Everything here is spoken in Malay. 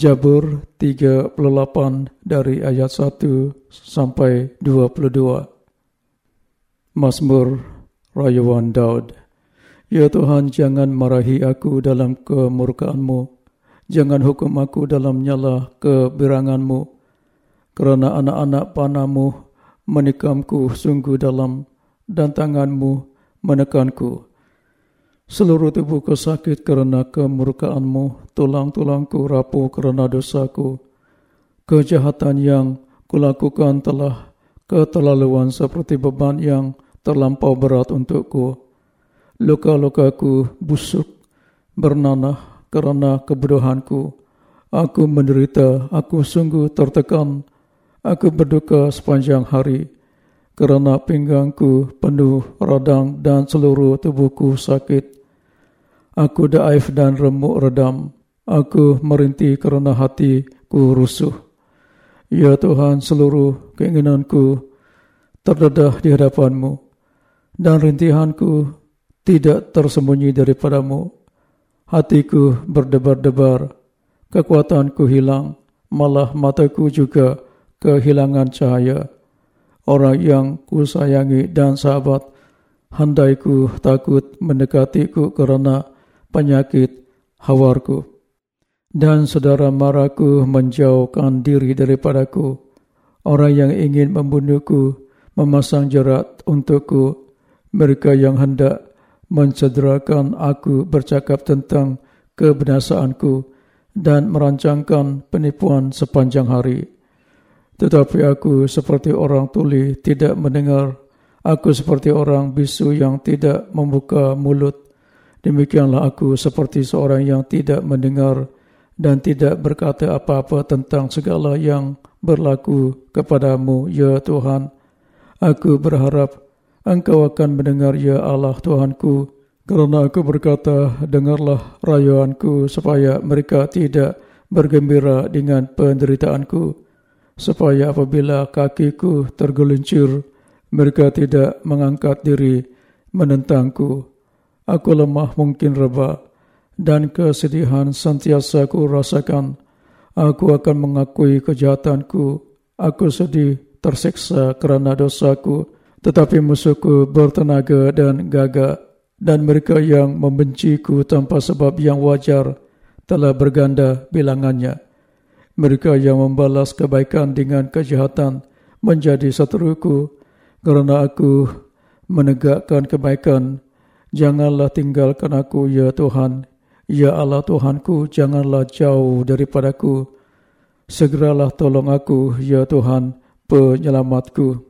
Jabur 38 dari ayat 1 sampai 22. Mazmur Rayuan Daud. Ya Tuhan, jangan marahi aku dalam kemurkaanmu. Jangan hukum aku dalam nyala kebiranganmu. Kerana anak-anak panamu menikamku sungguh dalam dan tanganmu menekanku. Seluruh tubuhku sakit kerana kemurkaanmu, tulang-tulangku rapuh kerana dosaku. Kejahatan yang kulakukan telah keterlaluan seperti beban yang terlampau berat untukku. Luka-lukaku busuk, bernanah kerana kebodohanku. Aku menderita, aku sungguh tertekan. Aku berduka sepanjang hari kerana pinggangku penuh radang dan seluruh tubuhku sakit. Aku daif dan remuk redam. Aku merintih kerana hatiku rusuh. Ya Tuhan, seluruh keinginanku terdedah di hadapanmu. Dan rintihanku tidak tersembunyi daripadamu. Hatiku berdebar-debar. Kekuatanku hilang. Malah mataku juga kehilangan cahaya. Orang yang ku sayangi dan sahabat, handaiku takut mendekatiku kerana penyakit hawarku. Dan saudara maraku menjauhkan diri daripadaku. Orang yang ingin membunuhku memasang jerat untukku. Mereka yang hendak mencederakan aku bercakap tentang kebinasaanku dan merancangkan penipuan sepanjang hari. Tetapi aku seperti orang tuli tidak mendengar. Aku seperti orang bisu yang tidak membuka mulut. Demikianlah aku seperti seorang yang tidak mendengar dan tidak berkata apa-apa tentang segala yang berlaku kepadamu, ya Tuhan. Aku berharap engkau akan mendengar, ya Allah Tuhanku, kerana aku berkata, dengarlah rayuanku supaya mereka tidak bergembira dengan penderitaanku, supaya apabila kakiku tergelincir, mereka tidak mengangkat diri menentangku. Aku lemah mungkin reba dan kesedihan sentiasa aku rasakan. Aku akan mengakui kejahatanku. Aku sedih terseksa kerana dosaku. Tetapi musuhku bertenaga dan gagah. Dan mereka yang membenciku tanpa sebab yang wajar telah berganda bilangannya. Mereka yang membalas kebaikan dengan kejahatan menjadi seteruku kerana aku menegakkan kebaikan Janganlah tinggalkan aku, ya Tuhan. Ya Allah Tuhanku, janganlah jauh daripadaku. Segeralah tolong aku, ya Tuhan, penyelamatku.